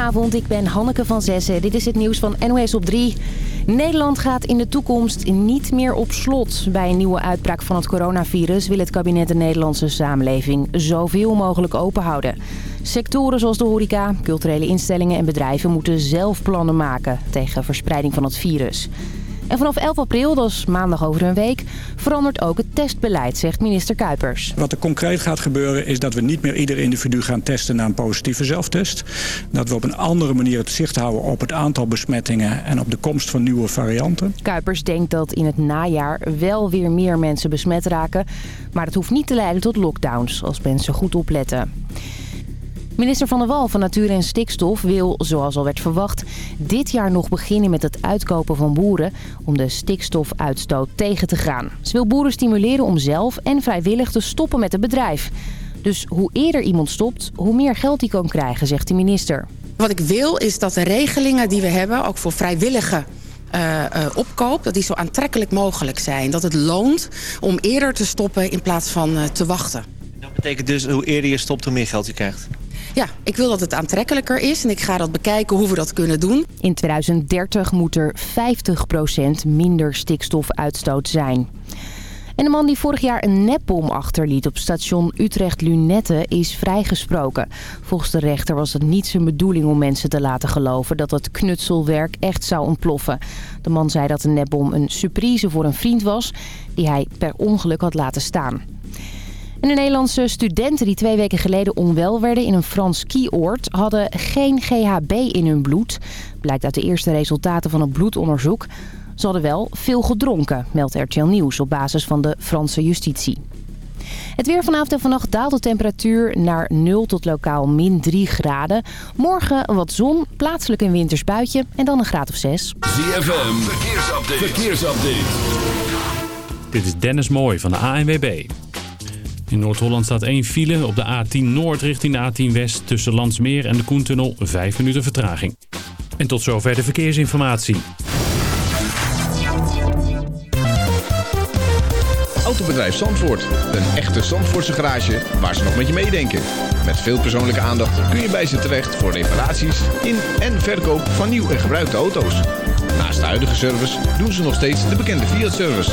Goedenavond, ik ben Hanneke van Zessen. Dit is het nieuws van NOS op 3. Nederland gaat in de toekomst niet meer op slot. Bij een nieuwe uitbraak van het coronavirus wil het kabinet de Nederlandse samenleving zoveel mogelijk open houden. Sectoren zoals de horeca, culturele instellingen en bedrijven moeten zelf plannen maken tegen verspreiding van het virus. En vanaf 11 april, dat is maandag over een week, verandert ook het testbeleid, zegt minister Kuipers. Wat er concreet gaat gebeuren is dat we niet meer ieder individu gaan testen na een positieve zelftest. Dat we op een andere manier het zicht houden op het aantal besmettingen en op de komst van nieuwe varianten. Kuipers denkt dat in het najaar wel weer meer mensen besmet raken. Maar dat hoeft niet te leiden tot lockdowns, als mensen goed opletten. Minister Van der Wal van Natuur en Stikstof wil, zoals al werd verwacht... dit jaar nog beginnen met het uitkopen van boeren... om de stikstofuitstoot tegen te gaan. Ze wil boeren stimuleren om zelf en vrijwillig te stoppen met het bedrijf. Dus hoe eerder iemand stopt, hoe meer geld hij kan krijgen, zegt de minister. Wat ik wil is dat de regelingen die we hebben, ook voor vrijwillige uh, uh, opkoop, dat die zo aantrekkelijk mogelijk zijn. Dat het loont om eerder te stoppen in plaats van uh, te wachten. Dat betekent dus hoe eerder je stopt, hoe meer geld je krijgt? Ja, ik wil dat het aantrekkelijker is en ik ga dat bekijken hoe we dat kunnen doen. In 2030 moet er 50% minder stikstofuitstoot zijn. En de man die vorig jaar een nepbom achterliet op station Utrecht-Lunette is vrijgesproken. Volgens de rechter was het niet zijn bedoeling om mensen te laten geloven dat het knutselwerk echt zou ontploffen. De man zei dat de nepbom een surprise voor een vriend was die hij per ongeluk had laten staan. En de Nederlandse studenten die twee weken geleden onwel werden in een Frans skioord... hadden geen GHB in hun bloed. Blijkt uit de eerste resultaten van het bloedonderzoek. Ze hadden wel veel gedronken, meldt RTL Nieuws op basis van de Franse justitie. Het weer vanavond en vannacht daalt de temperatuur naar 0 tot lokaal min 3 graden. Morgen wat zon, plaatselijk een winters buitje en dan een graad of 6. ZFM, verkeersupdate. verkeersupdate. Dit is Dennis Mooij van de ANWB. In Noord-Holland staat één file op de A10 Noord richting de A10 West tussen Landsmeer en de Koentunnel 5 minuten vertraging. En tot zover de verkeersinformatie. Autobedrijf Zandvoort. Een echte Zandvoortse garage waar ze nog met je meedenken. Met veel persoonlijke aandacht kun je bij ze terecht voor reparaties in en verkoop van nieuw en gebruikte auto's. Naast de huidige service doen ze nog steeds de bekende Fiat-service.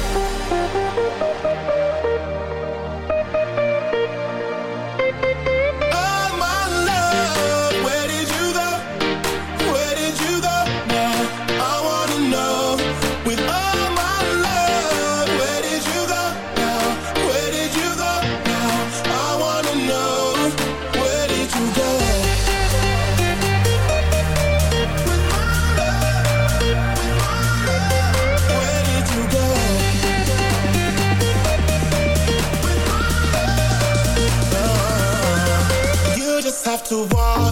to walk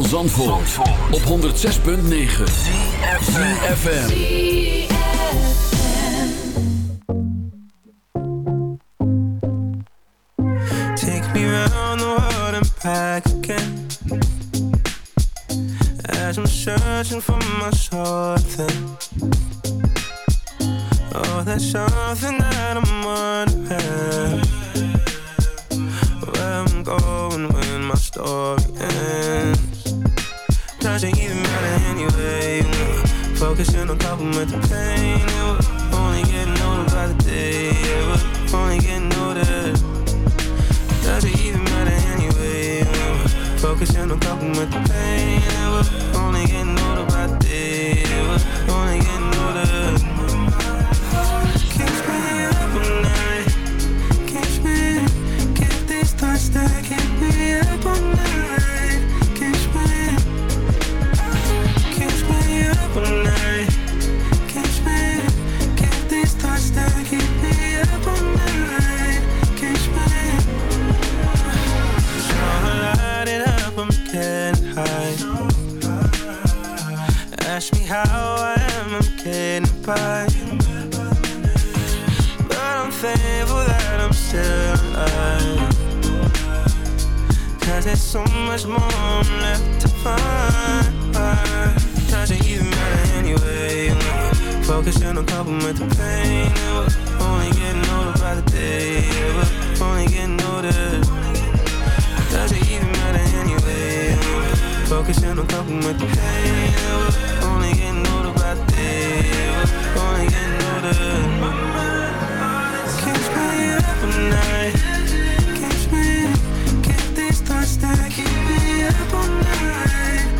van Zandvoort, op 106.9 CFFM Take me round the world and back again. As I'm searching for my something Oh, there's something that I'm wondering. Where I'm going when my story ends Doesn't even matter anyway Focusing on coping with the pain yeah, We're only getting older by the day yeah, We're only getting older. Doesn't even matter anyway Focusing on coping with the pain yeah, We're only getting older by the day yeah, We're only getting older. That keep me up all night. Cause there's so much more left to find. Doesn't even matter anyway. Focusing on coping with the pain. We're only getting older by the day. We're only getting older. Doesn't even matter anyway? Focusing on coping with the pain. We're only getting older by the day. We're only getting older Keeps me up all night that keep me up all night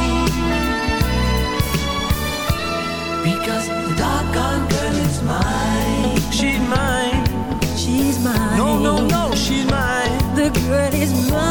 is mine.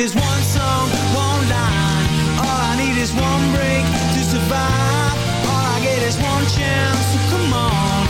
is one song, one line. All I need is one break to survive. All I get is one chance, so come on.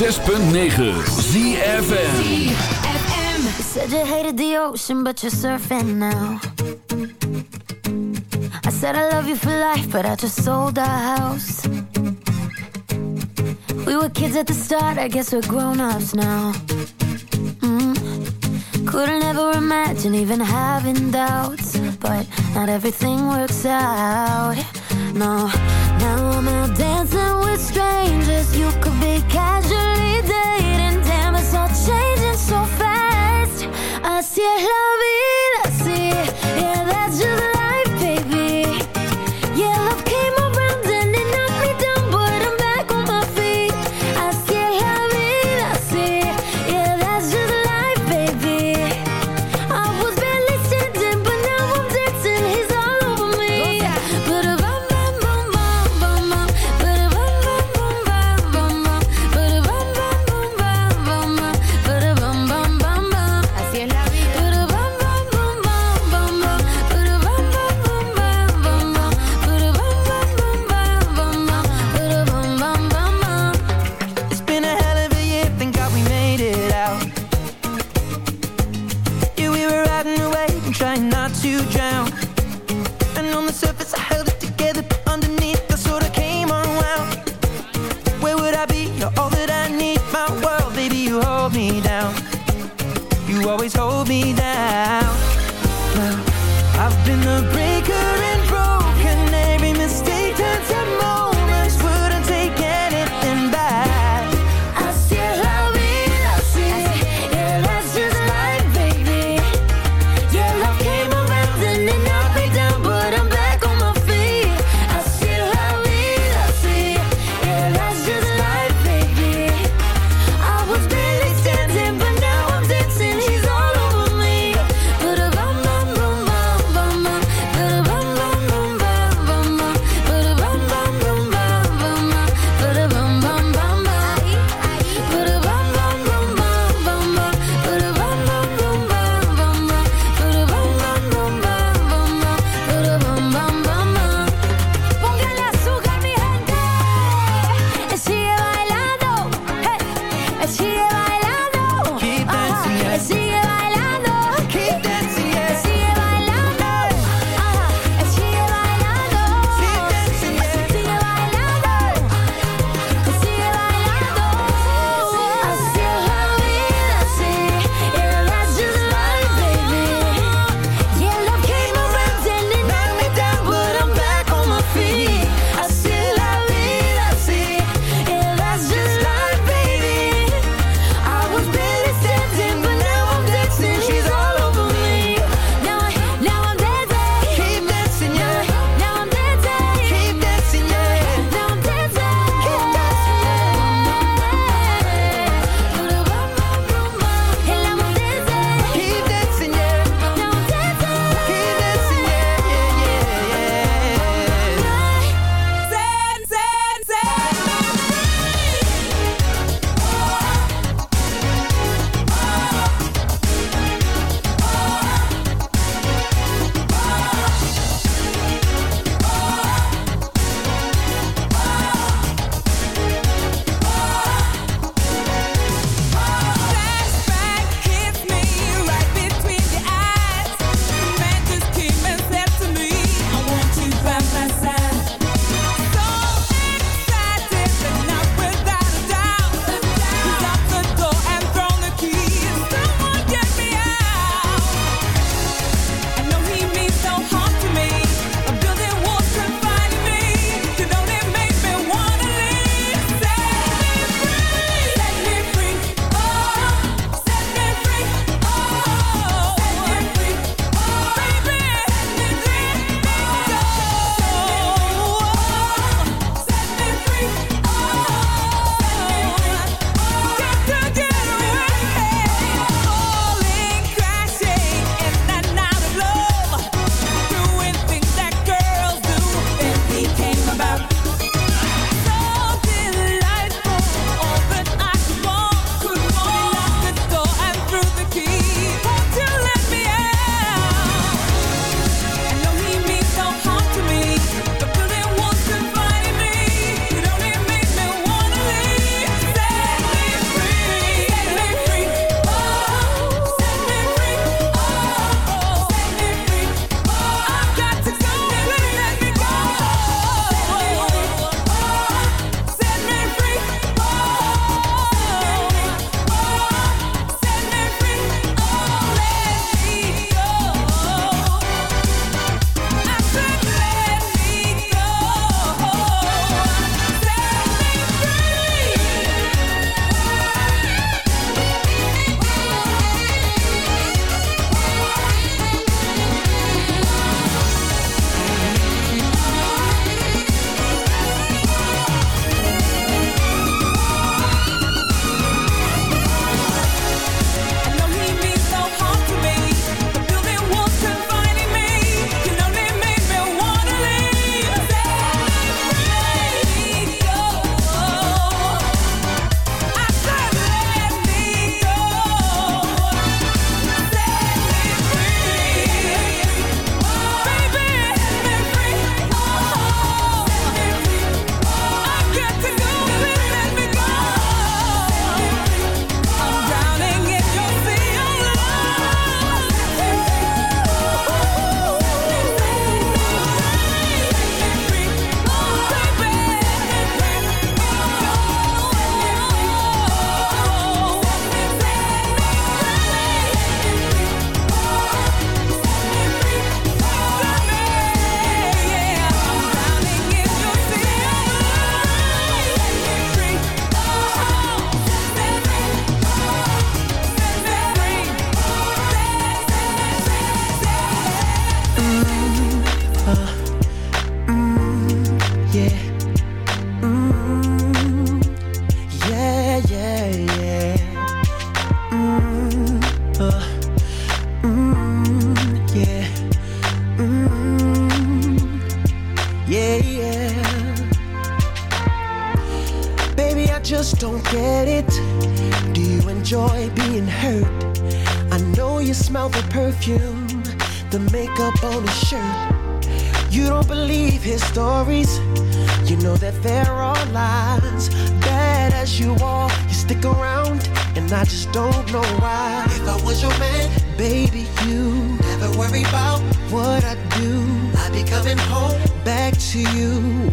106.9 ZFM You said you hated the ocean but you're surfing now I said I love you for life but I just sold our house. We were kids at the start, I guess we're grown-ups now. Mm. Couldn't ever imagine even having doubts But not everything works out no Now I'm out dancing with strangers. You could be casually dating. Damn, it's all changing so fast. I see la vida, see Yeah, that's just life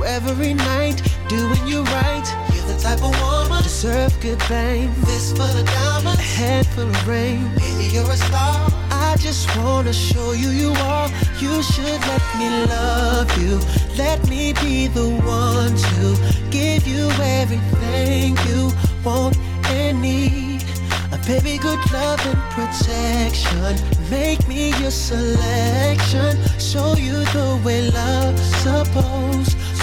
every night, doing you right. You're the type of woman deserve good things. This full of diamonds, a head full of rain. Baby, you're a star. I just wanna show you you are. You should let me love you. Let me be the one to give you everything you want and need. A baby, good love and protection. Make me your selection. Show you the way love's supposed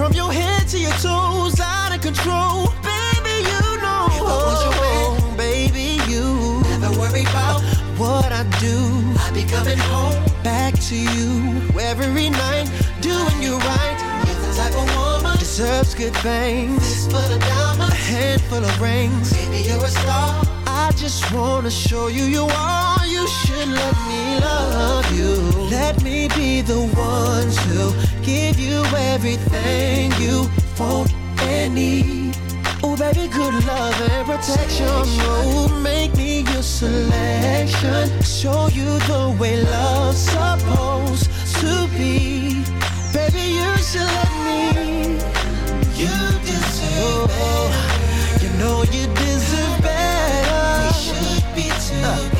From your head to your toes, out of control. Baby, you know. I was your man, baby, you never worry about what I do. I be coming home back to you every night, doing you right. You're the type of woman deserves good things. Fist full of diamonds, a handful of rings. Baby, you're a star. I just wanna show you you are. You should let me love you. Let me be the one to give you everything you want and need. Oh, baby, good love and protection. Oh, make me your selection. Show you the way love's supposed to be. Baby, you should let me. You deserve better. You know you deserve better. We should be together.